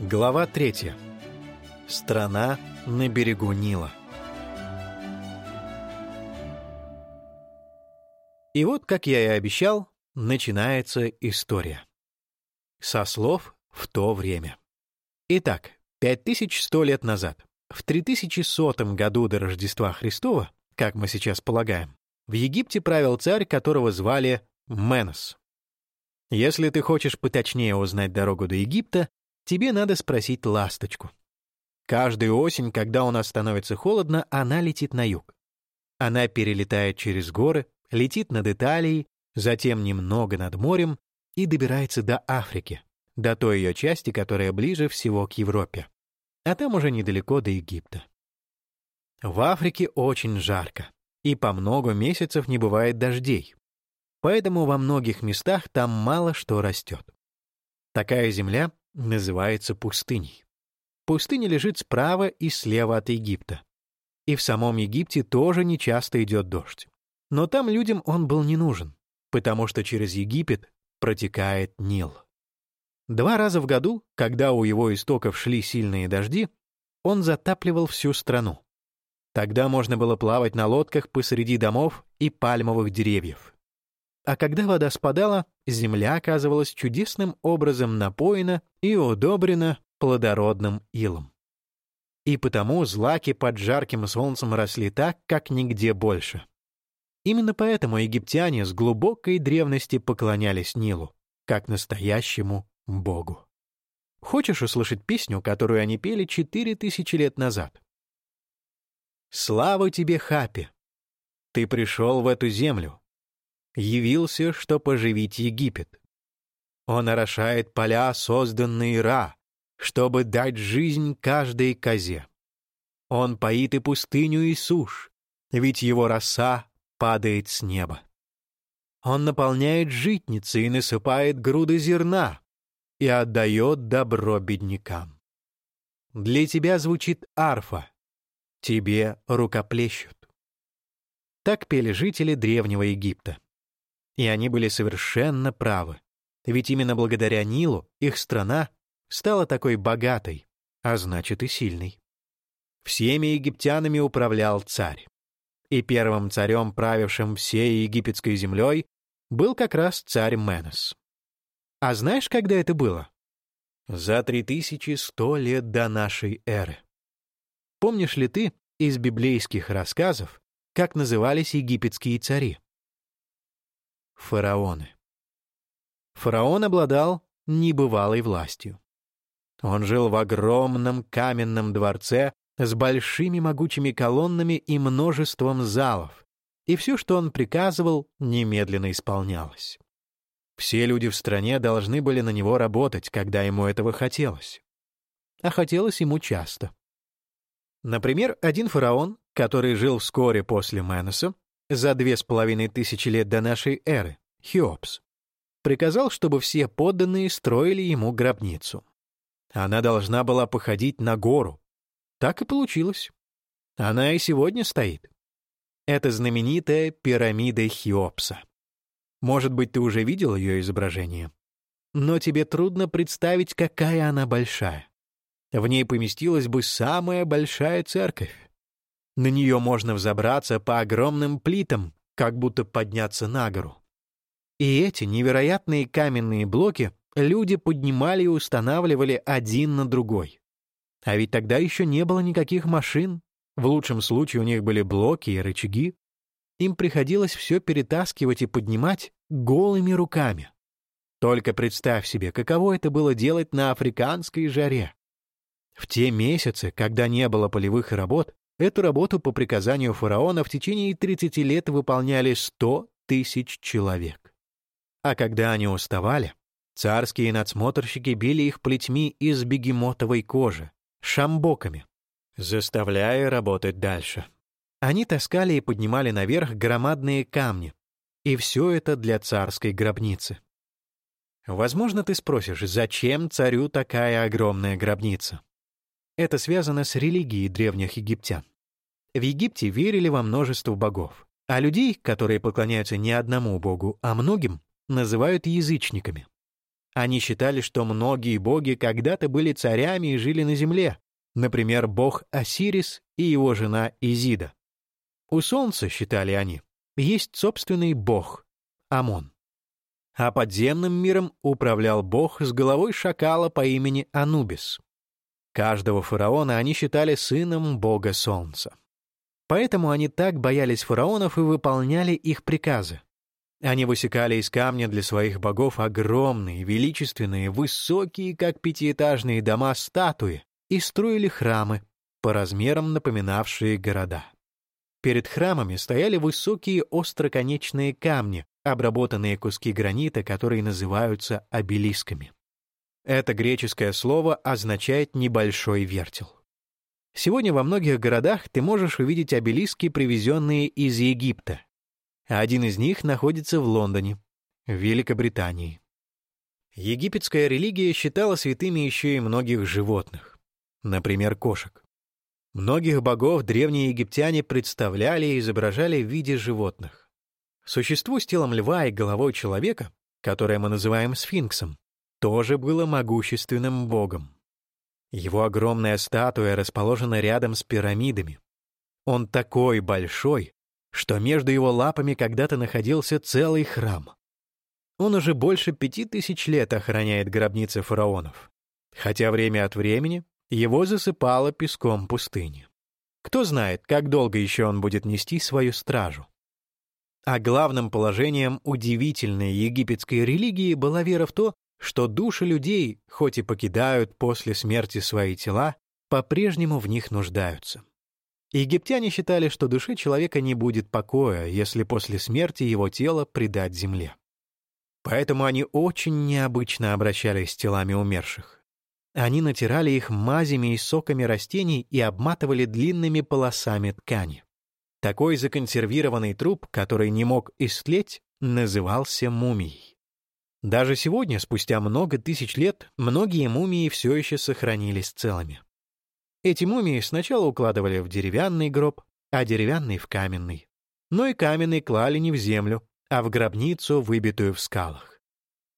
Глава 3. Страна на берегу Нила. И вот, как я и обещал, начинается история. Со слов «в то время». Итак, 5100 лет назад, в 3100 году до Рождества Христова, как мы сейчас полагаем, в Египте правил царь, которого звали Менос. Если ты хочешь поточнее узнать дорогу до Египта, тебе надо спросить ласточку. Каждую осень, когда у нас становится холодно, она летит на юг. Она перелетает через горы, летит над Италией, затем немного над морем и добирается до Африки, до той ее части, которая ближе всего к Европе. А там уже недалеко до Египта. В Африке очень жарко, и по много месяцев не бывает дождей. Поэтому во многих местах там мало что растет. Такая земля называется пустыней. Пустыня лежит справа и слева от Египта. И в самом Египте тоже нечасто идет дождь. Но там людям он был не нужен, потому что через Египет протекает Нил. Два раза в году, когда у его истоков шли сильные дожди, он затапливал всю страну. Тогда можно было плавать на лодках посреди домов и пальмовых деревьев. А когда вода спадала, земля оказывалась чудесным образом напоена и удобрена плодородным илом. И потому злаки под жарким солнцем росли так, как нигде больше. Именно поэтому египтяне с глубокой древности поклонялись Нилу, как настоящему богу. Хочешь услышать песню, которую они пели четыре тысячи лет назад? «Слава тебе, Хапи! Ты пришел в эту землю, явился, что поживить Египет. Он орошает поля, созданные Ра, чтобы дать жизнь каждой козе. Он поит и пустыню, и сушь, ведь его роса падает с неба. Он наполняет житницы и насыпает груды зерна и отдает добро беднякам. Для тебя звучит арфа, тебе рукоплещут. Так пели жители Древнего Египта. И они были совершенно правы. Ведь именно благодаря Нилу их страна стала такой богатой, а значит и сильной. Всеми египтянами управлял царь. И первым царем, правившим всей египетской землей, был как раз царь Менес. А знаешь, когда это было? За 3100 лет до нашей эры. Помнишь ли ты из библейских рассказов, как назывались египетские цари? Фараоны. Фараон обладал небывалой властью. Он жил в огромном каменном дворце с большими могучими колоннами и множеством залов, и все, что он приказывал, немедленно исполнялось. Все люди в стране должны были на него работать, когда ему этого хотелось. А хотелось ему часто. Например, один фараон, который жил вскоре после Менеса, за две с половиной тысячи лет до нашей эры, Хеопс, приказал, чтобы все подданные строили ему гробницу. Она должна была походить на гору. Так и получилось. Она и сегодня стоит. Это знаменитая пирамида Хеопса. Может быть, ты уже видел ее изображение? Но тебе трудно представить, какая она большая. В ней поместилась бы самая большая церковь. На нее можно взобраться по огромным плитам, как будто подняться на гору. И эти невероятные каменные блоки люди поднимали и устанавливали один на другой. А ведь тогда еще не было никаких машин. В лучшем случае у них были блоки и рычаги. Им приходилось все перетаскивать и поднимать голыми руками. Только представь себе, каково это было делать на африканской жаре. В те месяцы, когда не было полевых работ, Эту работу по приказанию фараона в течение 30 лет выполняли 100 тысяч человек. А когда они уставали, царские надсмотрщики били их плетьми из бегемотовой кожи, шамбоками, заставляя работать дальше. Они таскали и поднимали наверх громадные камни, и все это для царской гробницы. Возможно, ты спросишь, зачем царю такая огромная гробница? Это связано с религией древних египтян. В Египте верили во множество богов, а людей, которые поклоняются не одному богу, а многим, называют язычниками. Они считали, что многие боги когда-то были царями и жили на земле, например, бог Осирис и его жена Изида. У солнца, считали они, есть собственный бог — Амон. А подземным миром управлял бог с головой шакала по имени Анубис. Каждого фараона они считали сыном бога солнца. Поэтому они так боялись фараонов и выполняли их приказы. Они высекали из камня для своих богов огромные, величественные, высокие, как пятиэтажные дома, статуи и строили храмы, по размерам напоминавшие города. Перед храмами стояли высокие остроконечные камни, обработанные куски гранита, которые называются обелисками. Это греческое слово означает «небольшой вертел». Сегодня во многих городах ты можешь увидеть обелиски, привезенные из Египта, один из них находится в Лондоне, в Великобритании. Египетская религия считала святыми еще и многих животных, например, кошек. Многих богов древние египтяне представляли и изображали в виде животных. Существу с телом льва и головой человека, которое мы называем сфинксом, тоже было могущественным богом. Его огромная статуя расположена рядом с пирамидами. Он такой большой, что между его лапами когда-то находился целый храм. Он уже больше пяти тысяч лет охраняет гробницы фараонов, хотя время от времени его засыпало песком пустыни. Кто знает, как долго еще он будет нести свою стражу. А главным положением удивительной египетской религии была вера в то, что души людей, хоть и покидают после смерти свои тела, по-прежнему в них нуждаются. Египтяне считали, что душе человека не будет покоя, если после смерти его тело предать земле. Поэтому они очень необычно обращались с телами умерших. Они натирали их мазями и соками растений и обматывали длинными полосами ткани. Такой законсервированный труп, который не мог истлеть, назывался мумией. Даже сегодня, спустя много тысяч лет, многие мумии все еще сохранились целыми. Эти мумии сначала укладывали в деревянный гроб, а деревянный — в каменный. Но и каменный клали не в землю, а в гробницу, выбитую в скалах.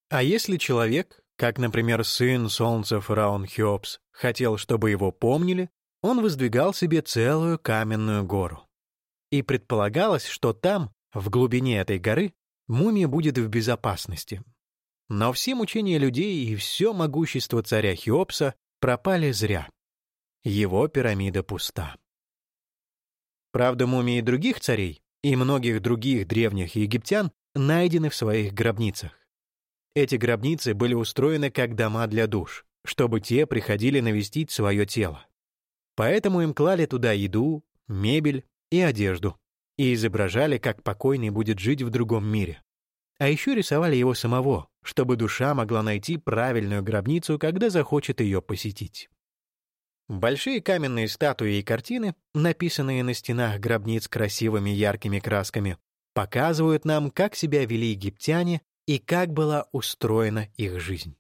А если человек, как, например, сын солнца фараон Хеопс, хотел, чтобы его помнили, он воздвигал себе целую каменную гору. И предполагалось, что там, в глубине этой горы, мумия будет в безопасности. Но все мучения людей и все могущество царя Хеопса пропали зря. Его пирамида пуста. Правда, мумии других царей и многих других древних египтян найдены в своих гробницах. Эти гробницы были устроены как дома для душ, чтобы те приходили навестить свое тело. Поэтому им клали туда еду, мебель и одежду и изображали, как покойный будет жить в другом мире. А еще рисовали его самого, чтобы душа могла найти правильную гробницу, когда захочет ее посетить. Большие каменные статуи и картины, написанные на стенах гробниц красивыми яркими красками, показывают нам, как себя вели египтяне и как была устроена их жизнь.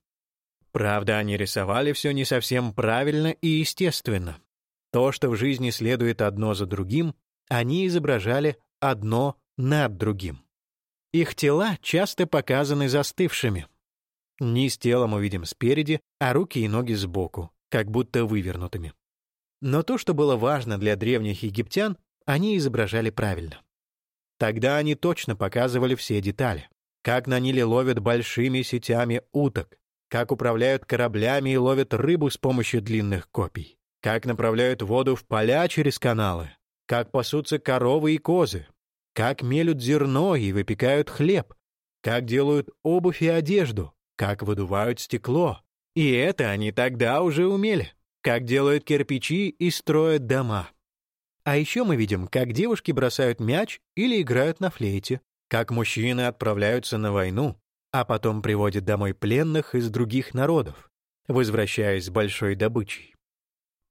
Правда, они рисовали все не совсем правильно и естественно. То, что в жизни следует одно за другим, они изображали одно над другим. Их тела часто показаны застывшими. Низ тела мы видим спереди, а руки и ноги сбоку, как будто вывернутыми. Но то, что было важно для древних египтян, они изображали правильно. Тогда они точно показывали все детали. Как на Ниле ловят большими сетями уток, как управляют кораблями и ловят рыбу с помощью длинных копий, как направляют воду в поля через каналы, как пасутся коровы и козы, как мелют зерно и выпекают хлеб, как делают обувь и одежду, как выдувают стекло, и это они тогда уже умели, как делают кирпичи и строят дома. А еще мы видим, как девушки бросают мяч или играют на флейте, как мужчины отправляются на войну, а потом приводят домой пленных из других народов, возвращаясь с большой добычей.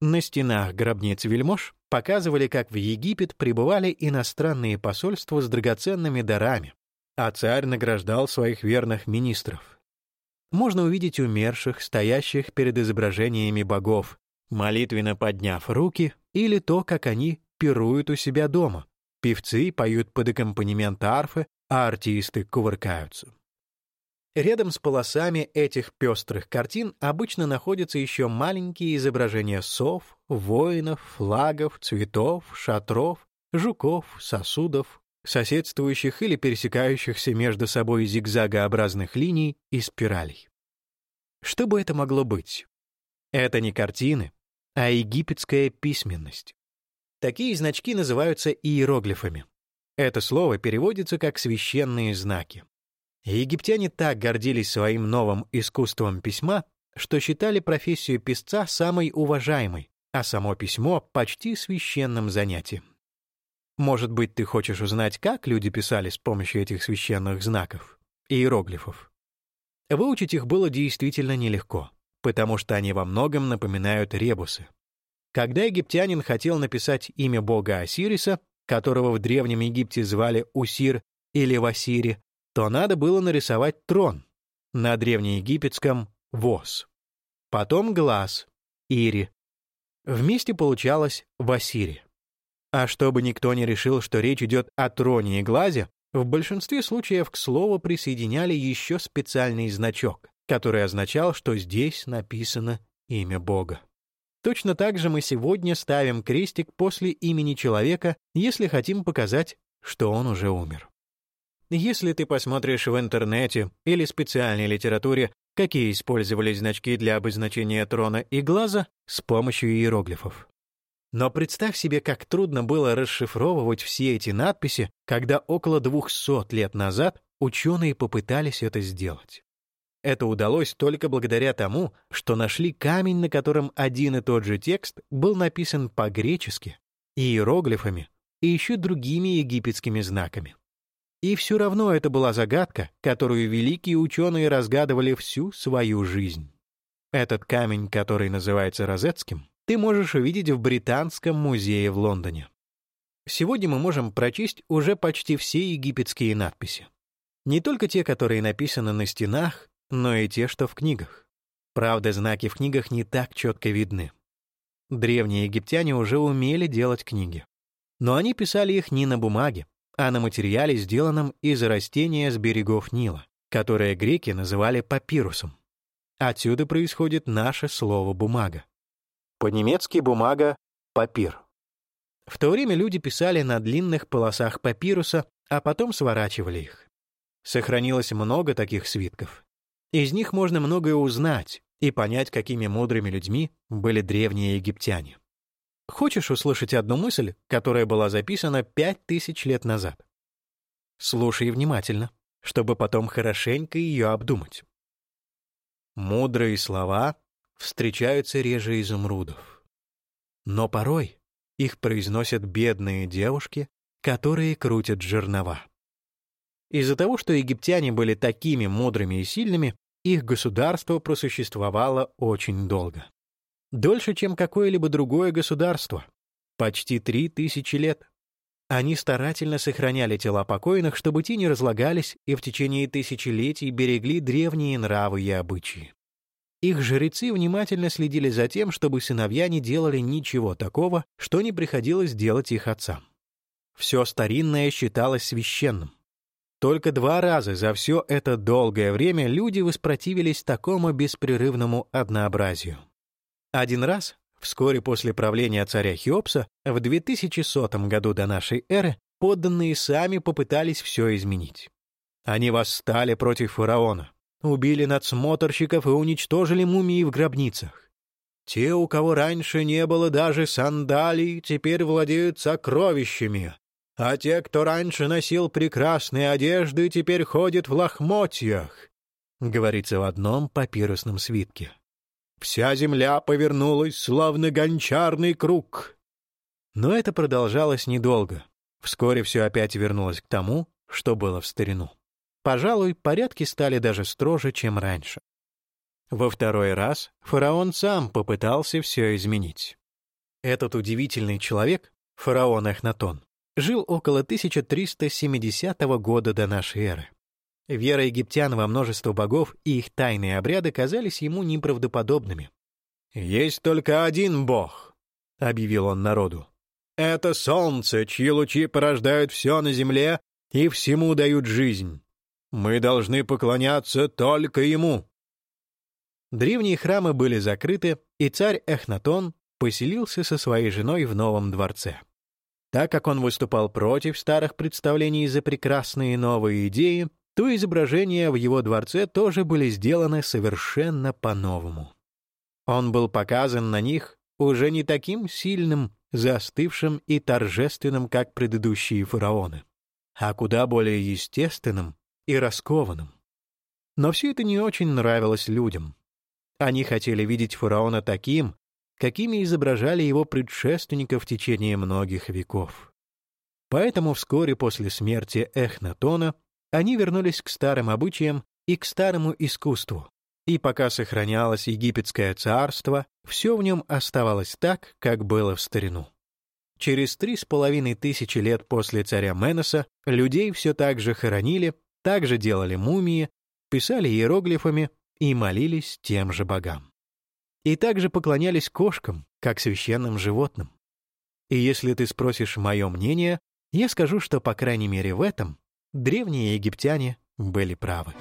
На стенах гробниц вельмож показывали, как в Египет прибывали иностранные посольства с драгоценными дарами, а царь награждал своих верных министров можно увидеть умерших, стоящих перед изображениями богов, молитвенно подняв руки, или то, как они пируют у себя дома. Певцы поют под аккомпанемент арфы, а артисты кувыркаются. Рядом с полосами этих пестрых картин обычно находятся еще маленькие изображения сов, воинов, флагов, цветов, шатров, жуков, сосудов, соседствующих или пересекающихся между собой зигзагообразных линий и спиралей. Что бы это могло быть? Это не картины, а египетская письменность. Такие значки называются иероглифами. Это слово переводится как «священные знаки». Египтяне так гордились своим новым искусством письма, что считали профессию писца самой уважаемой, а само письмо — почти священным занятием. Может быть, ты хочешь узнать, как люди писали с помощью этих священных знаков, иероглифов? Выучить их было действительно нелегко, потому что они во многом напоминают ребусы. Когда египтянин хотел написать имя бога Осириса, которого в Древнем Египте звали Усир или Васири, то надо было нарисовать трон, на древнеегипетском — воз. Потом глаз — ири. Вместе получалось васири. А чтобы никто не решил, что речь идет о троне и глазе, в большинстве случаев к слову присоединяли еще специальный значок, который означал, что здесь написано имя Бога. Точно так же мы сегодня ставим крестик после имени человека, если хотим показать, что он уже умер. Если ты посмотришь в интернете или специальной литературе, какие использовались значки для обозначения трона и глаза с помощью иероглифов. Но представь себе, как трудно было расшифровывать все эти надписи, когда около 200 лет назад ученые попытались это сделать. Это удалось только благодаря тому, что нашли камень, на котором один и тот же текст был написан по-гречески, иероглифами и еще другими египетскими знаками. И все равно это была загадка, которую великие ученые разгадывали всю свою жизнь. Этот камень, который называется Розетским, ты можешь увидеть в Британском музее в Лондоне. Сегодня мы можем прочесть уже почти все египетские надписи. Не только те, которые написаны на стенах, но и те, что в книгах. Правда, знаки в книгах не так четко видны. Древние египтяне уже умели делать книги. Но они писали их не на бумаге, а на материале, сделанном из растения с берегов Нила, которое греки называли папирусом. Отсюда происходит наше слово «бумага». По-немецки бумага — папир. В то время люди писали на длинных полосах папируса, а потом сворачивали их. Сохранилось много таких свитков. Из них можно многое узнать и понять, какими мудрыми людьми были древние египтяне. Хочешь услышать одну мысль, которая была записана пять тысяч лет назад? Слушай внимательно, чтобы потом хорошенько ее обдумать. Мудрые слова встречаются реже изумрудов. Но порой их произносят бедные девушки, которые крутят жернова. Из-за того, что египтяне были такими мудрыми и сильными, их государство просуществовало очень долго. Дольше, чем какое-либо другое государство. Почти три тысячи лет. Они старательно сохраняли тела покойных, чтобы те не разлагались и в течение тысячелетий берегли древние нравы и обычаи. Их жрецы внимательно следили за тем, чтобы сыновья не делали ничего такого, что не приходилось делать их отцам. Все старинное считалось священным. Только два раза за все это долгое время люди воспротивились такому беспрерывному однообразию. Один раз, вскоре после правления царя Хеопса, в 2100 году до нашей эры, подданные сами попытались все изменить. Они восстали против фараона, убили надсмотрщиков и уничтожили мумии в гробницах. Те, у кого раньше не было даже сандалий, теперь владеют сокровищами, а те, кто раньше носил прекрасные одежды, теперь ходят в лохмотьях, говорится в одном папирусном свитке. Вся земля повернулась, словно гончарный круг. Но это продолжалось недолго. Вскоре все опять вернулось к тому, что было в старину. Пожалуй, порядки стали даже строже, чем раньше. Во второй раз фараон сам попытался все изменить. Этот удивительный человек, фараон Эхнатон, жил около 1370 года до нашей эры. Вера египтян во множество богов и их тайные обряды казались ему неправдоподобными. «Есть только один бог», — объявил он народу. «Это солнце, чьи лучи порождают все на земле и всему дают жизнь. Мы должны поклоняться только ему». Древние храмы были закрыты, и царь Эхнатон поселился со своей женой в новом дворце. Так как он выступал против старых представлений за прекрасные новые идеи, то изображения в его дворце тоже были сделаны совершенно по-новому. Он был показан на них уже не таким сильным, застывшим и торжественным, как предыдущие фараоны, а куда более естественным и раскованным. Но все это не очень нравилось людям. Они хотели видеть фараона таким, какими изображали его предшественников в течение многих веков. Поэтому вскоре после смерти Эхнатона они вернулись к старым обычаям и к старому искусству. И пока сохранялось египетское царство, все в нем оставалось так, как было в старину. Через три с половиной тысячи лет после царя Меноса людей все так же хоронили, так же делали мумии, писали иероглифами и молились тем же богам и также поклонялись кошкам, как священным животным. И если ты спросишь мое мнение, я скажу, что, по крайней мере, в этом древние египтяне были правы.